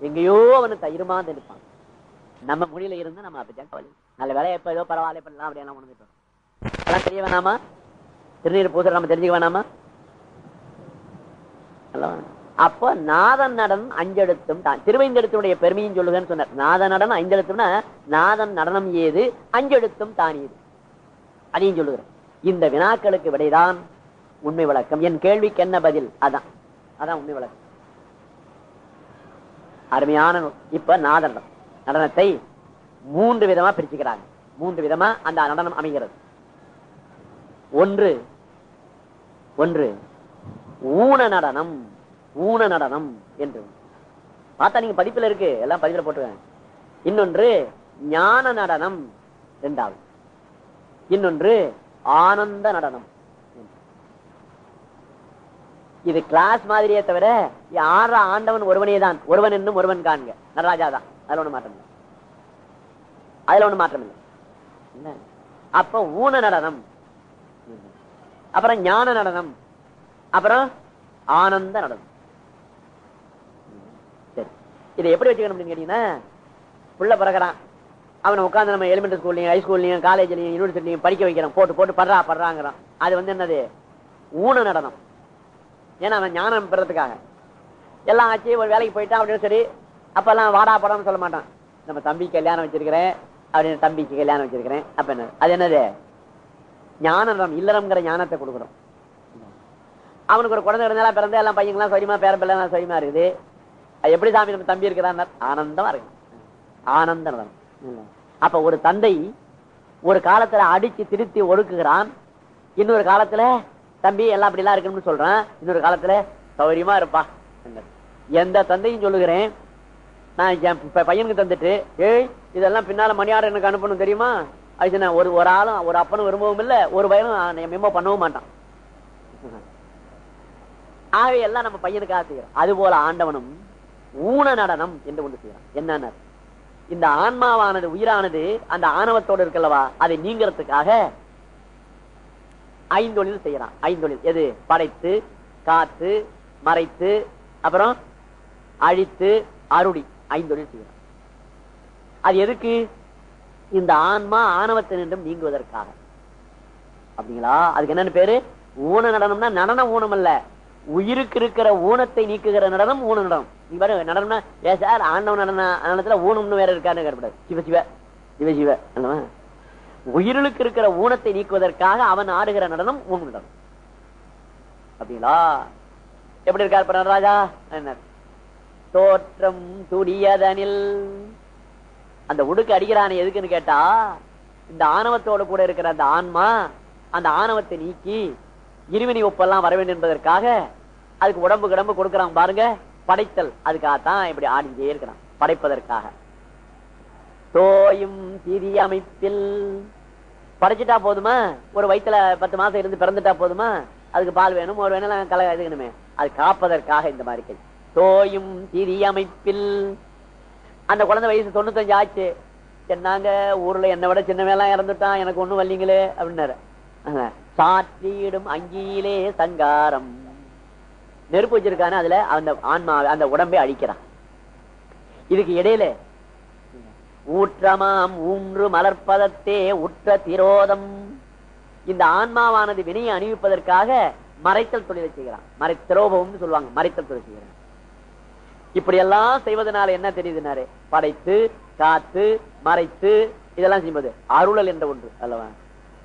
எங்கேயோ அவனு தயிருமாந்து இருப்பான். நம்ம மொழியில இருந்து நம்ம அப்படித்தான் கவலை நல்ல வேலையை எப்ப ஏதோ பரவாயில்ல பண்ணலாம் அப்படியெல்லாம் உணர்ந்துட்டோம் அதெல்லாம் தெரிய வேணாமா? திருநீர் பூசல் நம்ம தெரிஞ்சுக்க வேணாமா? அப்ப நாதன் நடனம் அஞ்செழுத்தும் தான். திருவைந்தெழுத்தினுடைய பெருமையும் சொல்லுகன்னு சொன்னார். நாத நடனம் அஞ்செழுத்தும்னா நாதன் நடனம் ஏது அஞ்செழுத்தும் தான் ஏது. அதையும் சொல்லுகிறேன். இந்த வினாக்களுக்கு விடைதான் உண்மை விளக்கம் என் கேள்விக்கு என்ன பதில்? அதான். அதான் உண்மை விளக்கம் அருமையான நூல். இப்ப நாத நடனத்தை மூன்று விதமா பிரிச்சுக்கிறாங்க. மூன்று விதமா அந்த நடனம் அமைகிறது. ஒன்று ஒன்று ஊன நடனம் ஊன நடனம் என்று. பார்த்தா நீங்க பதிப்புல இருக்கு. எல்லாம் பதிப்புல போட்டுருக்காங்க இன்னொன்று ஞான நடனம் இரண்டாவது இன்னொன்று ஆனந்த நடனம். இது கிளாஸ் மாதிரியே தவிர ஆற ஆண்டவன் ஒருவனே தான் ஒருவன் என்னும் ஒருவன் காண்க. நடராஜா தான். அதுல ஒண்ணு மாற்றம் இல்லை. அதுல ஒண்ணு மாற்றம் இல்லை. என்ன? அப்ப ஊன நடனம். அப்புறம் ஞான நடனம். அப்புறம் ஆனந்த நடனம். சரி. இதை எப்படி வச்சுக்கணும் அப்படின்னு கேட்டீங்கன்னா புள்ள பிறகுறான். அவனை உட்காந்து நம்ம எலிமெண்டரி ஸ்கூல்லையும் ஹைஸ்கூல்லையும் காலேஜ்லையும் யூனிவர்சிட்டிலையும் படிக்க வைக்கிறோம். போட்டு போட்டு படுறா படுறாங்கிறான். அது வந்து என்னது? ஊன நடனம். ஏன்னா அவன் ஞானம் பெறதுக்காக. எல்லாம் ஆச்சு ஒரு வேலைக்கு போயிட்டான் அப்படின்னு சரி அப்பெல்லாம் வாடா படம்னு சொல்ல மாட்டான். நம்ம தம்பிக்கு கல்யாணம் வச்சிருக்கிறேன் அப்படின்னு தம்பிக்கு கல்யாணம் வச்சிருக்கிறேன். அப்ப என்ன? அது என்னது? ஞானம் இல்லறம்ங்கிற ஞானத்தை கொடுக்குறோம் அவனுக்கு ஒரு குழந்தை இருந்தாலும் பிறந்த எல்லாம் பையங்களாம் சரிமா பேர பிள்ளைலாம் சரிமா இருக்குது. அது எப்படி சாமி நம்ம தம்பி இருக்கிறான் ஆனந்தமா இருக்கு ஆனந்த நடனம் அப்ப ஒரு தந்தை ஒரு காலத்துல அடிச்சு திருத்தி ஒடுக்குகிறான். இன்னொரு காலத்துல தம்பி எல்லாம் அப்படி எல்லாம் இருக்கணும்னு சொல்றேன். இன்னொரு காலத்துல சௌகரியமா இருப்பா. எந்த தந்தையும் சொல்லுகிறேன். நான் என் பையனுக்கு தந்துட்டு ஏய் இதெல்லாம் பின்னால மணியாட எனக்கு அனுப்பணும் தெரியுமா? அது ஒரு ஒரு ஆளும் ஒரு அப்பனும் விரும்பவும் இல்லை ஒரு பையனும் மெமோ பண்ணவும் மாட்டான். ஆகவே எல்லாம் நம்ம பையனுக்காக செய்யறோம். அது போல ஆண்டவனும் ஊன நடனம் என்று ஒன்று செய்யறான். என்னன்னு இந்த ஆன்மாவானது உயிரானது அந்த ஆணவத்தோடு இருக்கல்லவா? அதை நீங்கிறதுக்காக ஐந்தொழில் செய்யலாம். ஐந்தொழில். எது? படைத்து காத்து மறைத்து அப்புறம் அழித்து அருடி. ஐந்தொழில் செய்யலாம். அது எதுக்கு? இந்த ஆன்மா ஆணவத்தை நின்றும் நீங்குவதற்காக. அப்படிங்களா? அதுக்கு என்னன்னு பேரு? ஊன நடனம்னா நடன ஊனம் அல்ல. உயிருக்கு இருக்கிற ஊனத்தை நீக்குகிற நடனம் ஊன நடனம். நீ பாரு நடனம்னா ஏ சார் ஆண்டவன் நடன நடனத்துல ஊனம்னு வேற இருக்கான்னு கேட்கப்படாது சிவ சிவ. சிவ சிவ. உயிருக்கு இருக்கிற ஊனத்தை நீக்குவதற்காக அவன் ஆடுகிற நடனம் ஊன நடனம். அப்படிங்களா? எப்படி இருக்கார் இப்ப நடராஜா என்ன? தோற்றம் துடியதனில். அந்த உடுக்கு அடிக்கிறானே எதுக்குன்னு கேட்டா இந்த ஆணவத்தோட கூட இருக்கிற அந்த ஆன்மா அந்த ஆணவத்தை நீக்கி இருவினி ஒப்பெல்லாம் வர வேண்டும் என்பதற்காக அதுக்கு உடம்பு கிடம்பு கொடுக்கறான் பாருங்க படைத்தல். அதுக்காகத்தான் இப்படி ஆடிஞ்சே இருக்கிறான் படைப்பதற்காக. தோயும் திரி அமைப்பில் படைச்சிட்டா போதுமா? ஒரு வயித்துல பத்து மாசம் இருந்து பிறந்துட்டா போதுமா? அதுக்கு பால் வேணும் ஒரு வேணும் கல இதுணுமே அது காப்பதற்காக இந்த மாதிரி தோயும் திரி அமைப்பில் அந்த குழந்தை வயசு தொண்ணூத்தஞ்சு ஆச்சு. சொன்னாங்க ஊர்ல என்னை விட சின்னவெல்லாம் இறந்துட்டான் எனக்கு ஒண்ணும் வரலீங்களே அப்படின்னாரு. ஆஹ். சாற்றியிடும் அங்கியிலே சங்காரம். நெருப்பு வச்சிருக்கானே அதுல அந்த ஆன்மா அந்த உடம்பை அழிக்கிறான். இதுக்கு இடையில ஊற்றமாம் ஊன்று மலர்ப்பதத்தே உற்ற திரோதம். இந்த ஆன்மாவானது வினையை அணிவிப்பதற்காக மறைத்தல் தொழிலை செய்கிறான். மறை திரோபம்னு சொல்லுவாங்க மறைத்தல் தொழில் செய்கிறான். இப்படி எல்லாம் செய்வதனால என்ன தெரியுதுனாரு? படைத்து காத்து மறைத்து இதெல்லாம் செய்வது அருளல் என்ற ஒன்று அல்லவா?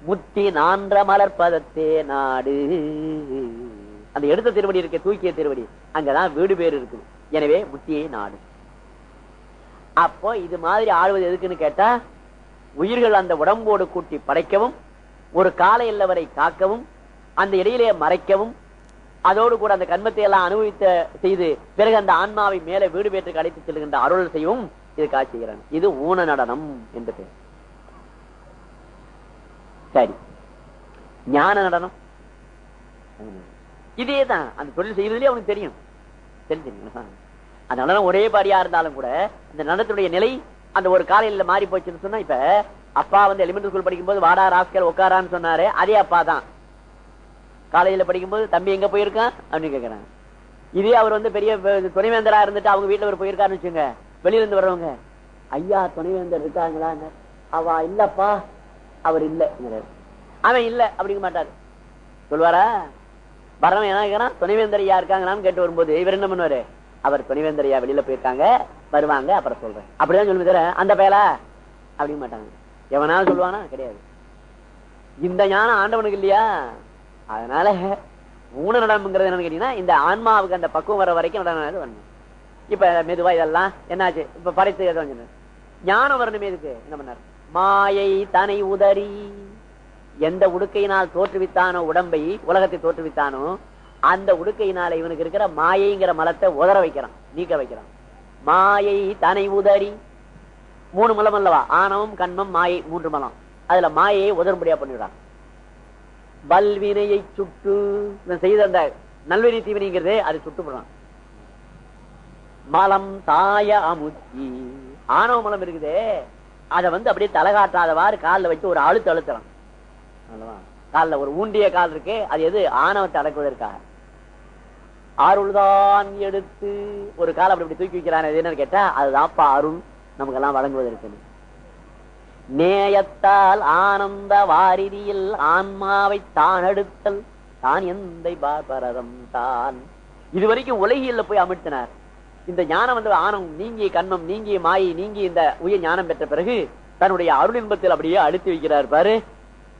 முத்தி நான்ற மலர்ப்பதத்தே நாடு. அந்த எடுத்த திருவடி இருக்க தூக்கிய திருவடி அங்கதான் வீடு பேர் இருக்குது. எனவே முத்தியை நாடு. அப்போ இது மாதிரி ஆடுவது எதுக்குன்னு கேட்டா உயிர்கள் அந்த உடம்போடு கூட்டி படைக்கவும் ஒரு கால எல்லை வரை காக்கவும் அந்த இடையிலே மறைக்கவும் அதோடு கூட அந்த கண்மத்தை எல்லாம் அனுபவித்த செய்து பிறகு அந்த ஆன்மாவை மேலே வீடு பேற்றுக்கு அழைத்து செல்கின்ற அருள் செய்யவும் இதுக்காக செய்கிறான் இது ஊன நடனம் என்று பெயர் சரி. ஞான நடனம். இதேதான். அந்த தொழில் செய்யறதுலேயே அவனுக்கு தெரியும். தெரிஞ்சுங்களா அந்த நடனம் ஒரே பாடியா இருந்தாலும் கூட இந்த நடனத்துடைய நிலை அந்த ஒரு காலையில மாறி போச்சுன்னு சொன்னா இப்ப அப்பா வந்து எலிமெண்டரி ஸ்கூல் படிக்கும்போது வாடா ராஸ்கர் உட்காரான்னு சொன்னாரு. அதே அப்பா தான். காலேஜில் படிக்கும்போது தம்பி எங்க போயிருக்கான்? அப்படின்னு கேக்குறாங்க. இதே அவர் வந்து பெரிய துணைவேந்தரா இருந்துட்டு அவங்க வீட்டுல ஒரு போயிருக்காருன்னு வச்சுங்க வெளியில இருந்து வர்றவங்க ஐயா துணைவேந்தர் இருக்காங்களா? அவா இல்லப்பா. அவர் இல்ல. அவன் இல்ல. அப்படிங்க மாட்டாரு. சொல்லுவாரா? வரவன் என்ன கேட்கறான் துணைவேந்தர் ஐயா இருக்காங்களான்னு கேட்டு வரும்போது இவர் என்ன பண்ணுவாரு? அவர் துணைவேந்தரையா வெளியில போயிருக்காங்க வருவாங்க அப்புறம் சொல்றேன். அப்படிதான் சொல்லுங்க தவிர அந்த பயலா? அப்படிங்க மாட்டாங்க. எவனாலும் சொல்லுவானா? கிடையாது. இந்த ஞானம் ஆண்டவனுக்கு இல்லையா? அதனால ஊன நடனம்ங்கிறது என்னன்னு கேட்டீங்கன்னா இந்த ஆன்மாவுக்கு அந்த பக்குவம் வர வரைக்கும் நடனம் வரணும். இப்ப மெதுவா இதெல்லாம் என்னாச்சு? இப்ப படைத்து ஞானம் வரணுமே இதுக்கு. என்ன பண்ணார்? மாயை தனை உதறி எந்த உடுக்கையினால் தோற்றுவித்தானோ உடம்பை உலகத்தை தோற்றுவித்தானோ அந்த உடுக்கையினால இவனுக்கு இருக்கிற மாயைங்கிற மலத்தை உதற வைக்கிறான் நீக்க வைக்கிறான். மாயை தனை உதறி மூணு மலம் அல்லவா? ஆணவம் கண்மம் மாயை மூன்று மலம். அதுல மாயையை உதறும்படியா பண்ணிடுறான். வல்வினையை சுட்டு செய்த அந்த நல்வினை தீவினைங்கிறதே அது சுட்டுப்படுறான் மலம் தாய அமுத்தி ஆணவ மலம் இருக்குதே. அத வந்து அப்படியே தலை காட்டாதவாறு காலில் வச்சு ஒரு அழுத்து அழுத்துறான். காலில் கால்ல ஒரு ஊண்டிய கால் இருக்கு. அது எது? ஆணவத்தை அடக்குவதற்காக. அருள்தான் எடுத்து. ஒரு காலம் அப்படி தூக்கி வைக்கிறான் என்னன்னு கேட்டா அதுதான்ப்பா அருள். நமக்கு எல்லாம் வழங்குவதற்கு நேயத்தால் ஆனந்த வாரிதியில் ஆன்மாவை தான் எடுத்தல். தான் எந்த பாபரதம் தான். இதுவரைக்கும் உலகியல்ல போய் அமிழ்த்தினார் இந்த ஞானம் வந்து ஆனம் நீங்கிய கண்மம் நீங்கிய மாயை நீங்கி இந்த உயர் ஞானம் பெற்ற பிறகு தன்னுடைய அருள் இன்பத்தில் அப்படியே அழுத்தி வைக்கிறார் பாரு.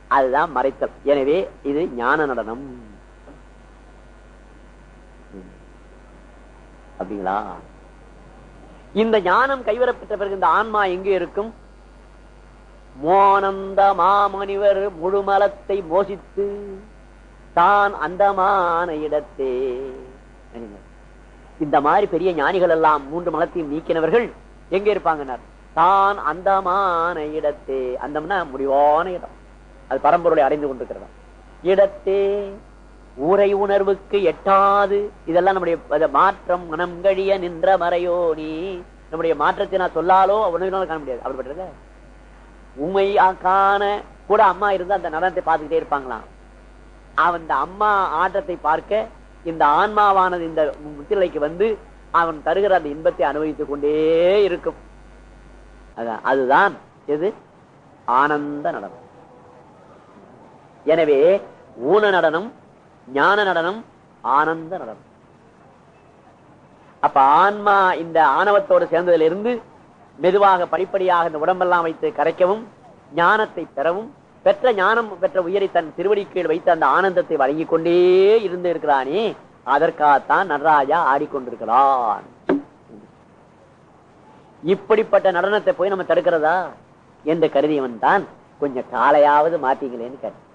அதுதான் மறைத்தல். எனவே இது ஞான நடனம். அப்படிங்களா? இந்த ஞானம் கைவரப்பெற்ற பிறகு இந்த ஆன்மா எங்கே இருக்கும்? மோனந்த மாமனிவர் முழுமலத்தை மோசித்து தான் அந்தமான இடத்தே. இந்த மாதிரி பெரிய ஞானிகள் எல்லாம் மூன்று மலத்தையும் நீக்கினவர்கள் எங்க இருப்பாங்கன்னார்? தான் அந்தமான இடத்தே. அந்தம்னா முடிவான இடம். அது பரம்பொருளை அடைந்து கொண்டிருக்கிறதா இடத்தே ஊரை உணர்வுக்கு எட்டாது. இதெல்லாம் நம்முடைய மாற்றம் மனம் கழிய நின்ற மறையோனி. நம்முடைய மாற்றத்தை நான் சொல்லாலோ உணவினாலும் காண முடியாது. அப்படிப்பட்டது உண்மை காண கூட அம்மா இருந்து அந்த நடனத்தை பார்த்துக்கிட்டே இருப்பாங்களாம். அவன் இந்த அம்மா ஆட்டத்தை பார்க்க இந்த ஆன்மாவானது இந்த முத்திரைக்கு வந்து அவன் தருகிற அந்த இன்பத்தை அனுபவித்துக் கொண்டே இருக்கும். அதான் அதுதான் எது? ஆனந்த நடனம். எனவே ஊன நடனம் ஞான நடனம் ஆனந்த நடனம். அப்ப ஆன்மா இந்த ஆணவத்தோடு சேர்ந்ததுல இருந்து மெதுவாக படிப்படியாக இந்த உடம்பெல்லாம் வைத்து கரைக்கவும் ஞானத்தை பெறவும் பெற்ற ஞானம் பெற்ற உயிரை தன் திருவடி கீழ் வைத்து அந்த ஆனந்தத்தை வழங்கிக் கொண்டே இருந்து இருக்கிறானே அதற்காகத்தான் நடராஜா ஆடிக்கொண்டிருக்கிறான். இப்படிப்பட்ட நடனத்தை போய் நம்ம தடுக்கிறதா? என்று கருதியவன் தான் கொஞ்சம் காலையாவது மாத்தீங்களேன்னு கேட்டேன்.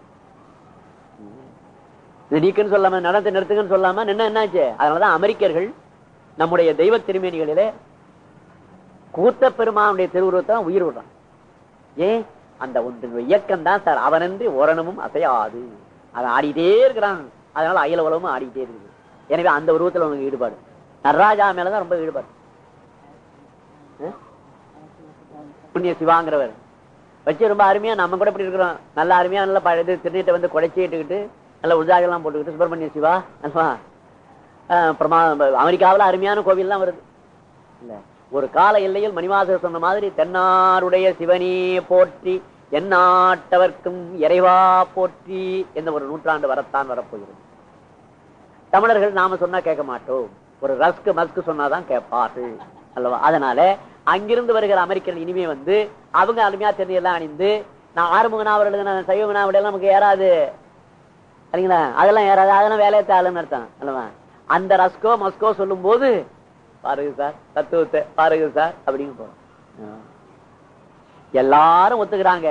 நீக்குன்னு சொல்லாம நடத்த நிறுத்துங்கன்னு சொல்லாம நின்ன என்னாச்சு? அதனாலதான் அமெரிக்கர்கள் நம்முடைய தெய்வ திருமேனிகளிலே கூத்த பெருமானுடைய திருவுருவத்தை உயிர் விடுறான். ஏன்? அந்த ஒன்று இயக்கம் தான் சார். அவனின்றி ஓரணமும் அசையாது. அதை ஆடிட்டே இருக்கிறான். அதனால அயல உலகமும் ஆடிட்டே இருக்குது. எனவே அந்த உருவத்துல உனக்கு ஈடுபாடு. நடராஜா மேலதான் ரொம்ப ஈடுபாடு. புண்ணிய சிவாங்கிறவர். வச்சு ரொம்ப அருமையா நம்ம கூட இப்படி இருக்கிறோம். நல்ல அருமையா நல்ல பழைய திருநீட்டை வந்து குடைச்சிட்டுக்கிட்டு நல்ல உற்சாகெல்லாம் போட்டுக்கிட்டு சுப்பிரமணிய சிவா அல்லவா? பிரமா அமெரிக்காவில் அருமையான கோவில்லாம் வருது. ஒரு கால எல்லையில் மணிவாசர் சொன்ன மாதிரி தென்னாருடைய சிவனே போற்றி எந்நாட்டவர்க்கும் இறைவா போற்றி என்ற ஒரு நூற்றாண்டு வரத்தான் வரப்போகிறது. தமிழர்கள் நாம சொன்னா கேட்க மாட்டோம். ஒரு ரஸ்க்கு மஸ்க்கு சொன்னாதான் கேட்பார்கள் அல்லவா? அதனால அங்கிருந்து வருகிற அமெரிக்கர்கள் இனிமே வந்து அவங்க அருமையா தெரியலாம் அணிந்து நான் ஆறுமுக எழுதின சைவ எல்லாம் நமக்கு ஏறாது. சரிங்களா? அதெல்லாம் ஏறாது. அதெல்லாம் வேலையை தாளுன்னு அர்த்தம் அல்லவா? அந்த ரஸ்கோ மஸ்கோ சொல்லும் போது பாருங்க சார் தத்துவத்தை பாருங்க சார் அப்படிங்க போறோம் எல்லாரும் ஒத்துக்கிறாங்க.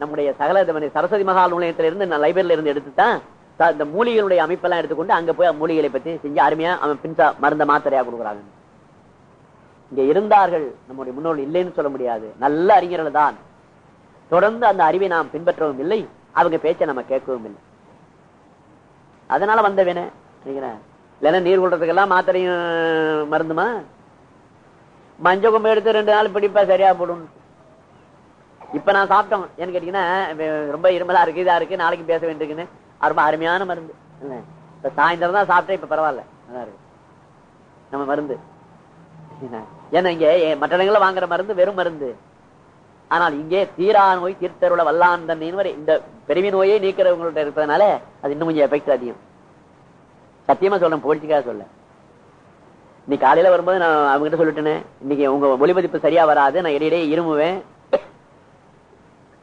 நம்முடைய சகல சரஸ்வதி மகால் நிலையத்தில இருந்து நான் லைப்ரரியில இருந்து எடுத்து தான் இந்த மூலிகளுடைய அமைப்பெல்லாம் எடுத்துக்கொண்டு அங்க போய் மூலிகளை பத்தி செஞ்சு அருமையா அவன் பின்சா மருந்த மாத்திரையா கொடுக்குறாங்க. இங்க இருந்தார்கள். நம்முடைய முன்னோர்கள் இல்லைன்னு சொல்ல முடியாது. நல்ல அறிஞர்கள் தான். தொடர்ந்து அந்த அறிவை நாம் பின்பற்றவும் இல்லை. அவங்க பேச்சை நம்ம கேட்கவும் இல்லை. அதனால வந்தவன இல்லைன்னா நீர் கொள்றதுக்கெல்லாம் மாத்திரையும் மருந்துமா? மஞ்சள் கொம்பு எடுத்து ரெண்டு நாள் பிடிப்பா சரியா போடும். இப்ப நான் சாப்பிட்டோம். ஏன்னு கேட்டீங்கன்னா ரொம்ப இருமலா இருக்கு இதா இருக்கு நாளைக்கு பேச வேண்டியிருக்குன்னு. ரொம்ப அருமையான மருந்து. இப்ப சாயந்தரம் தான் சாப்பிட்டேன் இப்ப பரவாயில்ல. நல்லா இருக்கு. நம்ம மருந்து. ஏன்னா இங்க மற்ற இடங்கள்ல வாங்குற மருந்து வெறும் மருந்து. ஆனால் இங்கே தீரா நோய் தீர்த்தருள வல்லான் தன்னின் வரை இந்த பெருமை நோயை நீக்கிறவங்கள்ட்ட இருக்கிறதுனால அது இன்னும் கொஞ்சம் எஃபெக்ட் அதிகம். சத்தியமா சொல்றேன் புகழ்ச்சிக்காக சொல்ல. இன்னைக்கு காலையில வரும்போது நான் அவங்க கிட்ட சொல்லிட்டேனே இன்னைக்கு உங்க ஒளிபதிப்பு சரியா வராது நான் இடையிடையே இருமுவேன்.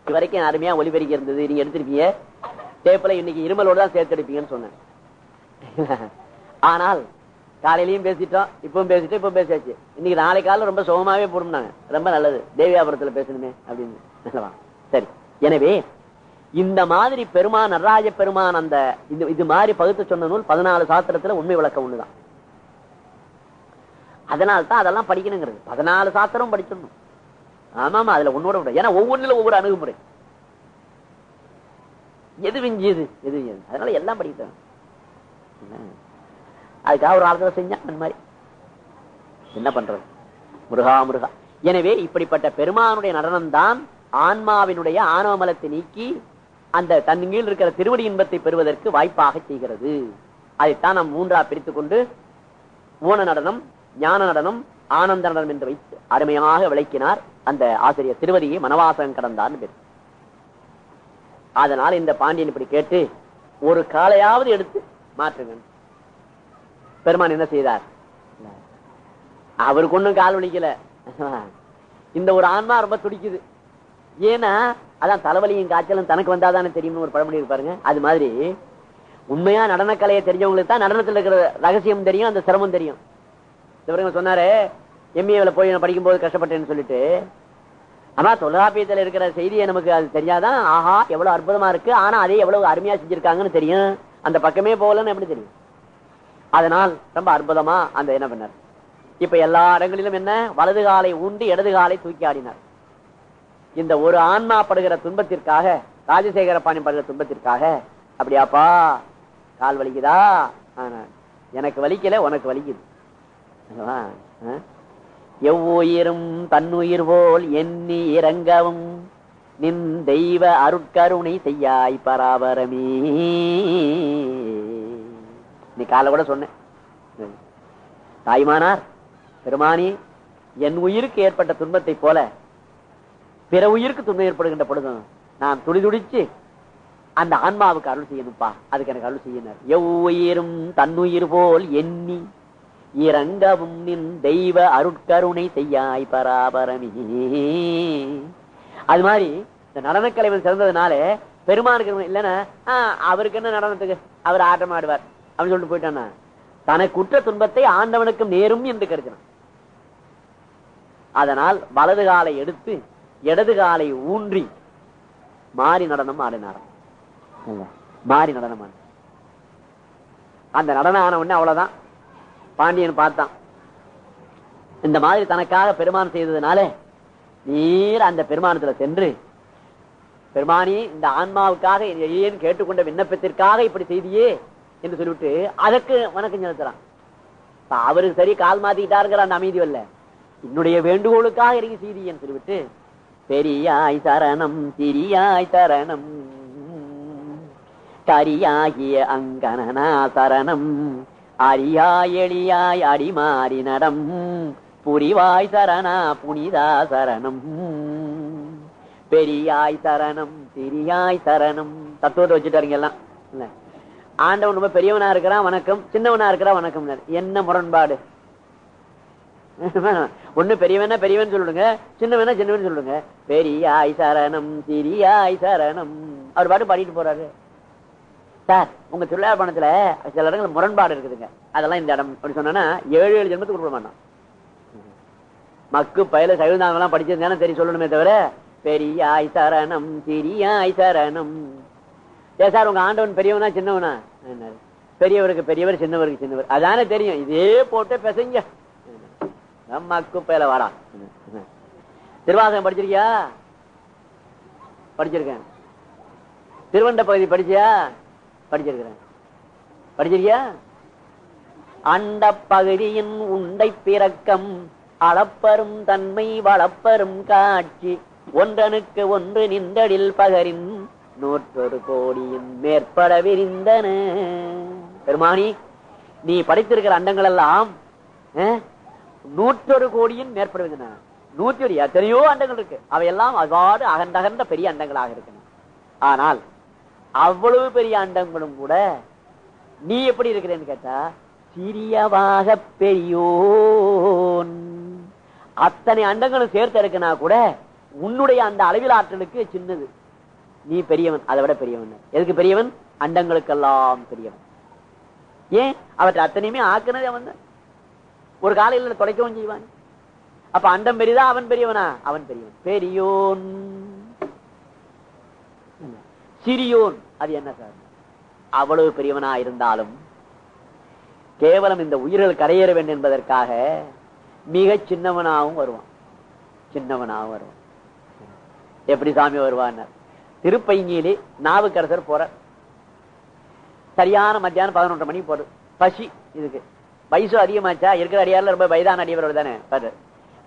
இது வரைக்கும் அருமையா ஒளிபெருக்கி இருந்தது நீங்க எடுத்திருப்பீங்க. டேப்பில் இன்னைக்கு இருமலோடு தான் சேர்த்து எடுப்பீங்கன்னு சொன்னேன். ஆனால் காலையிலயும் பேசிட்டோம் இப்பவும் பேசிட்டோம் இப்பவும் பேசியாச்சு. இன்னைக்கு நாளை காலம் ரொம்ப சுகமாவே போடும்னாங்க ரொம்ப நல்லது. தேவியாபுரத்துல பேசணுமே அப்படின்னு. நல்லவா சரி. எனவே இந்த மாதிரி பெருமான் நடராஜ பெருமான் அந்த இது இது மாதிரி பகுத்து சொன்ன நூல் பதினாலு சாத்திரத்துல உண்மை விளக்கம் ஒண்ணுதான். அதனால்தான் அதெல்லாம் படிக்கணுங்கிறது. பதினாலு சாத்திரம் படிச்சிடணும். ஆமா அதுல ஒன்னோட விட. ஏன்னா ஒவ்வொன்றிலும் ஒவ்வொரு அணுகுமுறை. எது விஞ்சியது எது அதனால எல்லாம் படிக்கிட்டேன் அதுக்காக ஒரு ஆலோசனை செஞ்சான் அந்த மாதிரி. என்ன பண்றது? முருகா முருகா. எனவே இப்படிப்பட்ட பெருமானுடைய நடனம் தான் ஆன்மாவினுடைய ஆணவமலத்தை நீக்கி அந்த தன்னில் இருக்கிற திருவடி இன்பத்தை பெறுவதற்கு வாய்ப்பாக செய்கிறது. அதைத்தான் நாம் மூன்றா பிரித்துக் கொண்டு ஊன நடனம் ஞான நடனம் ஆனந்த நடனம் என்று வைத்து அருமையாக விளக்கினார் அந்த ஆசிரியர் திருவதியை மனவாசகம் கடந்தார் பேர். அதனால் இந்த பாண்டியன் இப்படி கேட்டு ஒரு காலையாவது எடுத்து மாற்றுங்க பெருமான் என்ன செய்தார்? அவருக்கு ஒண்ணும் கால் வலிக்கல. இந்த ஒரு ஆன்மா ரொம்ப துடிக்குது. ஏன்னா அதான் தலைவலியும் காய்ச்சலும் தனக்கு வந்தாதானே தெரியும்னு ஒரு பழமொழி இருப்பாருங்க அது மாதிரி உண்மையா நடனக்கலையை தெரிஞ்சவங்களுக்கு தான் நடனத்தில் இருக்கிற ரகசியம் தெரியும் அந்த சிரமம் தெரியும். இவருங்க சொன்னாரு எம்ஏவில் போய் நான் படிக்கும்போது கஷ்டப்பட்டேன்னு சொல்லிட்டு ஆனா தொலகாப்பியத்தில் இருக்கிற செய்தியை நமக்கு அது தெரியாதான் ஆஹா எவ்வளவு அற்புதமா இருக்கு. ஆனா அதே எவ்வளவு அருமையா செஞ்சிருக்காங்கன்னு தெரியும். அந்த பக்கமே போகலன்னு எப்படி தெரியும்? அதனால் ரொம்ப அற்புதமா அந்த என்ன பண்ணார்? இப்ப எல்லா இடங்களிலும் என்ன? வலது காலை ஊண்டி இடது காலை தூக்கி ஆடினார். இந்த ஒரு ஆன்மா படுகிற துன்பத்திற்காக ராஜசேகர பாணி படுகிற துன்பத்திற்காக அப்படியாப்பா கால் வலிக்குதா? ஆனா, எனக்கு வலிக்கல உனக்கு வலிக்குது. எவ்வுயிரும் தன்னுயிர் போல் எண்ணி இறங்கவும் நின் தெய்வ அருட்கருணை செய்யாய் பராபரமே. நீ காலை கூட சொன்னேன். தாய்மானார் பெருமானி என் உயிருக்கு ஏற்பட்ட துன்பத்தை போல பிற உயிருக்கு துன்பம் ஏற்படுகின்ற பொழுதும் நான் துடிதுடிச்சு அந்த ஆன்மாவுக்கு அருள் செய்யணும்ப்பா அதுக்கு எனக்கு அருள் செய்யணும் எவ்வுயிரும் தன்னுயிர் போல் எண்ணி இறங்கவும் நின் தெய்வ அருட்கருணை செய்யாய் பராபரமி அது மாதிரி இந்த நடனக்கலைவன் சிறந்ததுனால பெருமானுக்கு இல்லைன்னா அவருக்கு என்ன நடனத்துக்கு? அவர் ஆட்டம் ஆடுவார் அப்படின்னு சொல்லிட்டு போயிட்டானா. தனக்கு குற்ற துன்பத்தை ஆண்டவனுக்கும் நேரும் என்று கருதினான். அதனால் வலது காலை எடுத்து இடது காலை ஊன்றி மாறி நடனம் ஆடினாராம். மாறி நடனம். அந்த நடனம் ஆன உடனே அவ்வளவுதான். பாண்டியன் பார்த்தான். இந்த மாதிரி தனக்காக பெருமான் செய்ததுனால நீர் அந்த பெருமானத்துல சென்று பெருமானி இந்த ஆன்மாவுக்காக ஏன் கேட்டுக்கொண்ட விண்ணப்பத்திற்காக இப்படி செய்தியே? என்று சொல்லிவிட்டு அதற்கு வணக்கம் செலுத்துறான். அவருக்கு சரி கால் மாத்திக்கிட்டாருங்கிற அந்த அமைதி அல்ல என்னுடைய வேண்டுகோளுக்காக இறங்கி செய்தியன்னு சொல்லிவிட்டு பெரியாய் சரணம் சிறியாய் சரணம். கரியாகிய அங்கனனா சரணம். அரியாய் எளியாய் அடிமாறி நடம். புரிவாய் சரணா புனிதா சரணம். பெரியாய் சரணம் சிறியாய் சரணம். தத்துவத்தை வச்சுட்டாருங்க எல்லாம். இல்லை ஆண்டவன் ரொம்ப பெரியவனா இருக்கிறான் வணக்கம். சின்னவனா இருக்கிறான் வணக்கம். என்ன முரண்பாடு? ஒண்ணு பெரியவனா பெரியவன் சொல்லுங்க சின்னவனா சின்னவன் சொல்லுங்க. பெரியாய் சரணம் சிறியாய் சரணம். அவர் பாட்டு பாடிட்டு போறாரு. சார் உங்க திருவிழா பணத்துல சில இடங்கள் முரண்பாடு இருக்குதுங்க. அதெல்லாம் இந்த இடம். அப்படி சொன்னா ஏழு ஏழு ஜென்மத்துக்கு கொடுக்க மாட்டான். மக்கு பயல சைவந்தாங்கெல்லாம் படிச்சிருந்தானே சரி சொல்லணுமே தவிர பெரியாய் சரணம் சிறியாய் சரணம். ஏ சார் உங்க ஆண்டவன் பெரியவனா சின்னவனா? பெரியவருக்கு பெரியவர் சின்னவருக்கு சின்னவர். அதானே தெரியும். இதே போட்டு பெசைங்க நம்ம குப்பையில வாடா. திருவாசகம் படிச்சிருக்கியா? படிச்சிருக்கேன். திருவண்ட பகுதி படிச்சியா? படிச்சிருக்கிறேன். படிச்சிருக்கியா? அண்ட பகுதியின் உண்டை பிறக்கம் அளப்பரும் தன்மை வளப்பரும் காட்சி. ஒன்றனுக்கு ஒன்று நின்றடில் பகரின் நூற்றொரு கோடியின் மேற்பட விரிந்தன பெருமானி நீ படைத்திருக்கிற அண்டங்கள் எல்லாம் நூற்றொரு கோடியின் மேற்படுகின்றன நூற்றி ஒரு எத்தனையோ அண்டங்கள் இருக்கு. அவையெல்லாம் அவ்வாறு அகண்டகண்ட பெரிய அண்டங்களாக இருக்கணும் ஆனால் அவ்வளவு பெரிய அண்டங்களும் கூட நீ எப்படி இருக்கிறேன்னு கேட்டா சிறியவாக பெரியோன். அத்தனை அண்டங்களும் சேர்த்து இருக்குன்னா கூட உன்னுடைய அந்த அளவில் ஆற்றலுக்கு சின்னது. நீ பெரியவன் அதை விட பெரியவன். எதுக்கு பெரியவன்? அண்டங்களுக்கெல்லாம் பெரியவன். ஏன்? அவற்றை அத்தனையுமே ஆக்குனதே அவன் ஒரு காலையில் தொலைக்கவும் செய்வான். அப்ப அண்டம் பெரியதா அவன் பெரியவனா? அவன் பெரியவன். பெரியோன். சிறியோன். அது என்ன சார்? அவ்வளவு பெரியவனா இருந்தாலும் கேவலம் இந்த உயிர்கள் கரையேற வேண்டும் என்பதற்காக மிக சின்னவனாகவும் வருவான். சின்னவனாகவும் வருவான். எப்படி சாமி வருவான்? திருப்பைங்கிலே நாவுக்கரசர் போற சரியான மத்தியானம் பதினொன்றரை மணிக்கு போடு பசி இதுக்கு. வயசு அதிகமாச்சா? இருக்கிற அடியார்ல ரொம்ப வயதான அடியவர் தானே?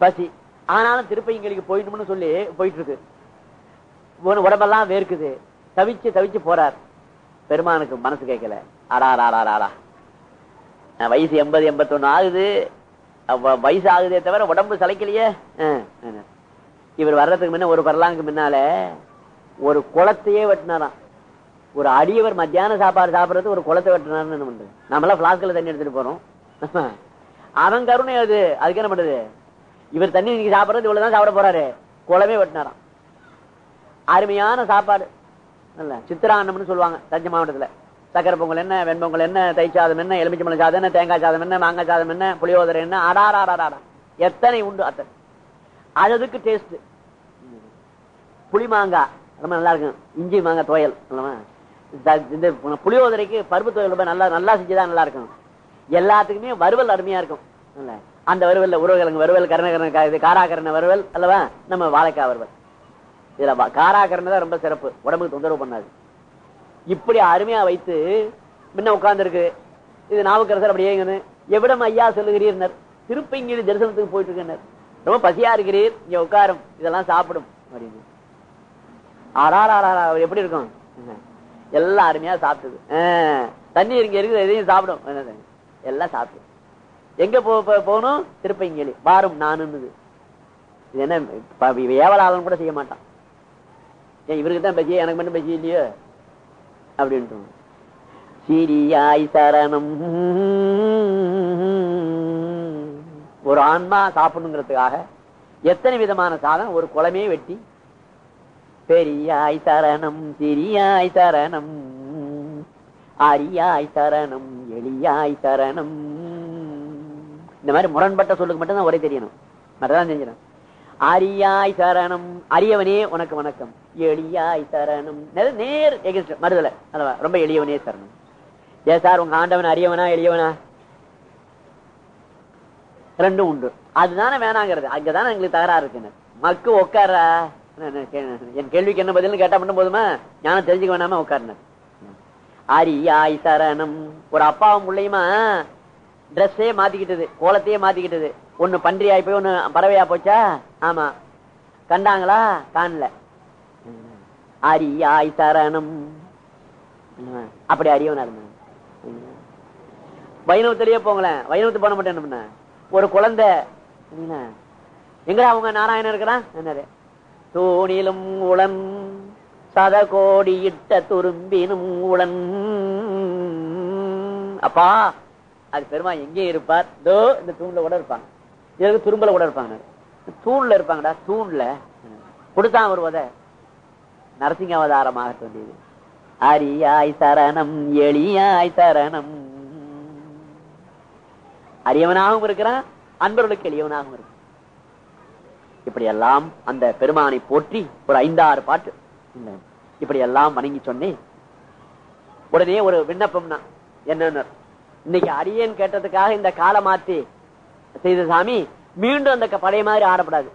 பசி. ஆனாலும் திருப்பைங்களுக்கு போயிடணும்னு சொல்லி போயிட்டு இருக்கு உடம்பெல்லாம் வேர்க்குது. தவிச்சு தவிச்சு போறார். பெருமானுக்கு மனசு கேட்கல. ஆடா அடா அடா வயசு எண்பது எண்பத்தொன்னு ஆகுது. வயசு ஆகுதே தவிர உடம்பு சளைக்கலையே. இவர் வர்றதுக்கு முன்ன ஒரு பரலாங்க முன்னால ஒரு குளத்தையே வெட்டினாராம். ஒரு அடியவர் மத்தியான சாப்பாடு சாப்பிடுறது ஒரு குளத்தை வெட்டினார்னு என்ன பண்றது? நம்மளாம் பிளாஸ்கில் தண்ணி எடுத்துட்டு போறோம். அவன் கருணை அது. அதுக்கு என்ன பண்றது? இவர் தண்ணி இன்னைக்கு சாப்பிடுறது இவ்வளவுதான் சாப்பிட போறாரு. குளமே வெட்டினாராம். அருமையான சாப்பாடு. இல்ல சித்திராண்ணம்னு சொல்லுவாங்க தஞ்சை மாவட்டத்துல. சக்கரை பொங்கல் என்ன வெண்பொங்கல் என்ன தை சாதம் என்ன எலுமிச்சம்பழம் சாதம் என்ன தேங்காய் சாதம் என்ன மாங்காய் சாதம் என்ன புளியோதரை என்ன அடாராடாடா எத்தனை உண்டு அத்தனை. அது அதுக்கு டேஸ்ட் புளி மாங்காய் ரொம்ப நல்லா இருக்கும் இஞ்சி மாங்க துவையல் இந்த- புளியோதரைக்கு பருப்பு துவையல் ரொம்ப நல்லா நல்லா செஞ்சுதான் நல்லா இருக்கும் எல்லாத்துக்குமே வறுவல் அருமையா இருக்கும். அந்த வறுவல் உருவகிழங்கு வறுவல் கருணகரண இது காராக்கரண வறுவல் அல்லவா? நம்ம வாழைக்காய் வறுவல். இதுல காராகரண தான் ரொம்ப சிறப்பு. உடம்புக்கு தொந்தரவு பண்ணாது. இப்படி அருமையா வைத்து முன்ன உட்கார்ந்துருக்கு. இது நாவுக்கரசர் அப்படியே இங்கன்னு, எவ்விடம் ஐயா சொல்லுகிறீர்னர்? திருப்பங்கிரி தரிசனத்துக்கு போயிட்டு இருக்கிறார் ரொம்ப பசியா இருக்கிறீர். இங்க உட்காரும். இதெல்லாம் சாப்பிடும். அப்படின்னு ஆறாரா அவர் எப்படி இருக்கும்? எல்லாம் அருமையா சாப்பிட்டது. தண்ணி இங்க இருக்குது எதையும் சாப்பிடும். எல்லாம் சாப்பிட்டு எங்க போகணும்? திருப்பங்கேலி. வாரும் நானுன்னுது. இது என்ன ப- ஏவலாளன் கூட செய்ய மாட்டான். ஏன் இவருக்கு தான் பசி எனக்கு மட்டும் பசி இல்லையோ? அப்படின்ட்டு. சிரியாய் சரணம். ஒரு ஆன்மா சாப்பிடணுங்கிறதுக்காக எத்தனை விதமான சாதம்? ஒரு குளமே வெட்டி பெரியாய் சரணம் சிறியாய் சரணம். அரியாய் சரணம் எளியாய் சரணம். இந்த மாதிரி முரண்பட்ட சொல்லுக்கு மட்டும்தான் ஒரே தெரியணும். மற்றதான் தெரிஞ்சிடும். அரியாய் சரணம் அரியவனே உனக்கு வணக்கம். எளியாய் சரணம். நேர் நேர் against மறுதலை. அல்லவா? ரொம்ப எளியவனே சரணம். ஏ சார் உங்க ஆண்டவன் அரியவனா எளியவனா? ரெண்டும் உண்டு. அதுதானே வேணாங்கிறது. அங்கதானே எங்களுக்கு தகராறு இருக்குன்னு. மக்கு உட்காரா என் கேள்விக்கு என்ன பதில்னு கேட்டா மட்டும் போதுமா? ஞானம் தெரிஞ்சுக்க வேணாம உட்காருன ஆய் சரணம். ஒரு அப்பாவும் பிள்ளையுமா ட்ரெஸ்ஸே மாத்திக்கிட்டது கோலத்தையே மாத்திக்கிட்டது. ஒண்ணு பன்றியாய் போய் ஒன்னு பறவையா போச்சா? ஆமா. கண்டாங்களா? காணல. ஆய் சரணம். அப்படி அறியவனா இருந்தாங்க வைணவத்திலேயே போங்களேன். வைணவத்து போன மட்டும் என்ன பண்ண? ஒரு குழந்தை. எங்கடா அவங்க நாராயணன் இருக்கிறான்? என்னது? தூணிலும் உளன் சதகோடி இட்ட துரும்பினும் உளன் அப்பா அது பெருமா எங்கே இருப்பார்? தோ இந்த தூண்ல கூட இருப்பாங்க. இதற்கு துரும்பல கூட இருப்பாங்க. தூண்ல இருப்பாங்கடா தூண்ல. கொடுத்தான் வருவத நரசிங்க அவதாரமாக தோன்றியது. அரியாய் சரணம் எளியாய் சரணம். அரியவனாகவும் இருக்கிறான் அன்பர்களுக்கு எளியவனாகவும் இருக்கிறான். இப்படி எல்லாம் அந்த பெருமானை போற்றி ஒரு ஐந்தாறு பாட்டு. இப்படி எல்லாம் வணங்கி சொன்னேன். உடனே ஒரு விண்ணப்பம்னா என்னன்னு. இன்னைக்கு அடியேன் கேட்டதுக்காக இந்த காலை மாத்தி செய்த சாமி மீண்டும் அந்த பழைய மாதிரி ஆடப்படாது.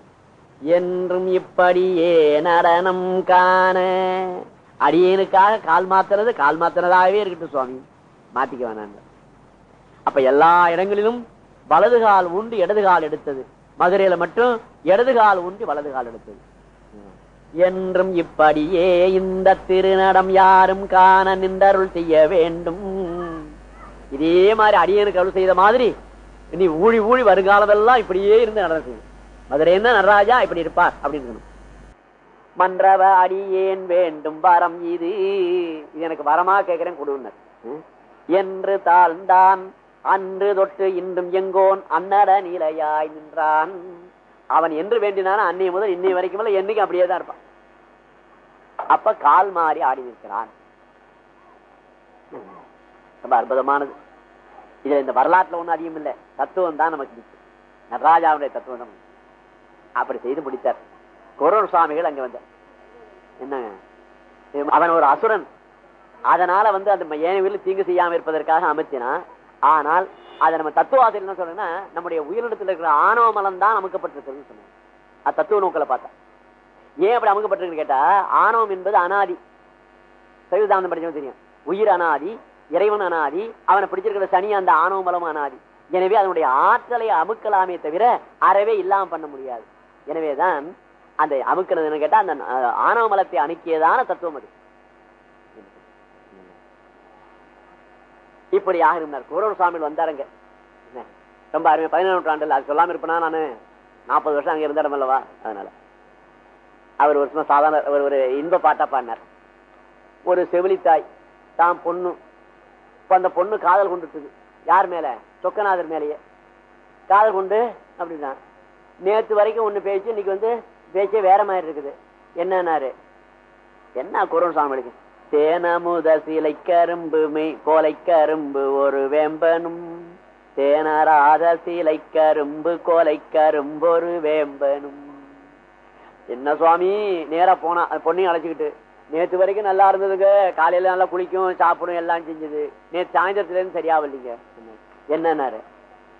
என்றும் இப்படியே நடனம் காண? அடியேனுக்காக கால் மாத்துறது கால் மாத்துறதாகவே இருக்கட்டும் சுவாமி. மாத்திக்க வேணாங்க அப்ப எல்லா இடங்களிலும் வலது கால் உண்டு இடது கால் எடுத்தது. மதுரையில மட்டும் இடது கால் உண்டு வலது கால் எடுத்தது. என்றும் இப்படியே இந்த திருநடம் யாரும் காண நின்றருள் செய்ய வேண்டும். இதே மாதிரி அடியனுக்கு அருள் செய்த மாதிரி நீ ஊழி ஊழி வருங்காலமெல்லாம் இப்படியே இருந்து நடக்கும் மதுரை என்ன நடராஜா இப்படி இருப்பார் அப்படின்னு. மன்றவ அடியேன் வேண்டும் வரம் இது. இது எனக்கு வரமா கேட்கிறேன் கொடுனர் என்று தாழ்ந்தான் அன்று தொட்டு இன்றும் எங்கோன் அன்னட நிலையாய் நின்றான். அவன் என்று வேண்டினான அன்னைய முதல் இன்னை வரைக்கும் என்னைக்கு அப்படியே தான் இருப்பான். அப்ப கால் மாறி ஆடி நிற்கிறான். ரொம்ப அற்புதமானது. இதுல இந்த வரலாற்றுல ஒண்ணும் அதிகம் இல்ல. தத்துவம் தான் நமக்கு இருக்கு. நடராஜாவுடைய தத்துவம் தான் அப்படி செய்து முடித்தார். குரோன் சுவாமிகள் அங்க வந்தார். என்னங்க அவன் ஒரு அசுரன். அதனால வந்து அந்த ஏனவில் தீங்கு செய்யாம இருப்பதற்காக அமைத்தினான் ஆனால் அதை நம்ம தத்துவாசிரியர் என்ன சொல்றேன்னா நம்முடைய உயிரிடத்தில் இருக்கிற ஆணவ மலம் தான் அமுக்கப்பட்டிருக்குன்னு சொன்னாங்க அது தத்துவ நோக்கில் பார்த்தா. ஏன் அப்படி அமுக்கப்பட்டிருக்குன்னு கேட்டா ஆணவம் என்பது அனாதி. சைவதாந்தம் படிச்சவங்க தெரியும். உயிர் அனாதி இறைவன் அனாதி அவனை பிடிச்சிருக்கிற சனி அந்த ஆணவ மலம் அனாதி. எனவே அதனுடைய ஆற்றலை அமுக்கலாமே தவிர அறவே இல்லாம பண்ண முடியாது. எனவேதான் அந்த அமுக்கிறதுன்னு கேட்டா அந்த ஆணவ மலத்தை அணுக்கியதான தத்துவம் அது. இப்படி ஆகிருந்தார். குரோர் சுவாமிகள் வந்தாருங்க. என்ன, ரொம்ப அருமை. பதினேழு நூற்றாண்டில் அது சொல்லாமல் இருப்பேனா நான்? நாற்பது வருஷம் அங்கே இருந்த இடம் அல்லவா? அதனால. அவர் ஒரு சும்மா சாதாரண ஒரு ஒரு இன்ப பாட்டா பாடினார். ஒரு செவிலித்தாய் தான் பொண்ணு. இப்போ அந்த பொண்ணு காதல் கொண்டுட்டுது. யார் மேலே? சொக்கநாதர் மேலேயே. காதல் கொண்டு அப்படின்னா நேற்று வரைக்கும் ஒன்று பேச்சு இன்னைக்கு வந்து பேச்சே வேற மாதிரி இருக்குது. என்னன்னாரு? என்ன குரோன் சாமிக்கு தேனமுத சிலை கரும்பு மெய் கோலை கரும்பு ஒரு வேம்பனும். தேனராத சிலை கரும்பு கோலை கரும்பு ஒரு வேம்பனும். என்ன சுவாமி? நேரா போனா பொண்ணையும் அழைச்சிக்கிட்டு. நேத்து வரைக்கும் நல்லா இருந்ததுங்க. காலையில நல்லா குளிக்கும் சாப்பிடும் எல்லாம் செஞ்சது. நேற்று சாயந்தரத்துல இருந்து சரியாவில்லைங்க என்னன்னாரு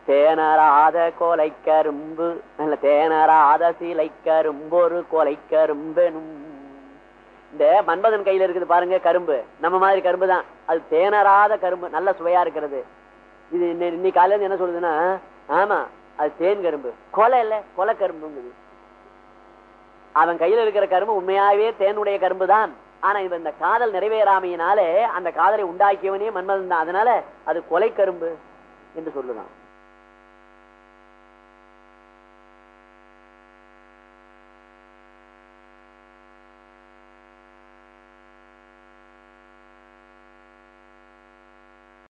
தேனராத கோலை கரும்பு தேனராத சிலை கரும்பு ஒரு கோலை கரும்பெனும். இந்த மன்மதன் கையில இருக்குது பாருங்க கரும்பு. நம்ம மாதிரி கரும்பு தான் அது தேனராத கரும்பு நல்ல சுவையா இருக்கிறது. இது இன்னைக்கு காலையில இருந்து என்ன சொல்லுதுன்னா ஆமா அது தேன் கரும்பு. கொலை இல்ல கொலை கரும்புங்குது. அவன் கையில இருக்கிற கரும்பு உண்மையாவே தேனுடைய கரும்பு தான் ஆனா இவன் இந்த காதல் நிறைவேறாமையினாலே அந்த காதலை உண்டாக்கியவனே மன்மதன் தான். அதனால அது கொலை கரும்பு என்று சொல்லுதான்.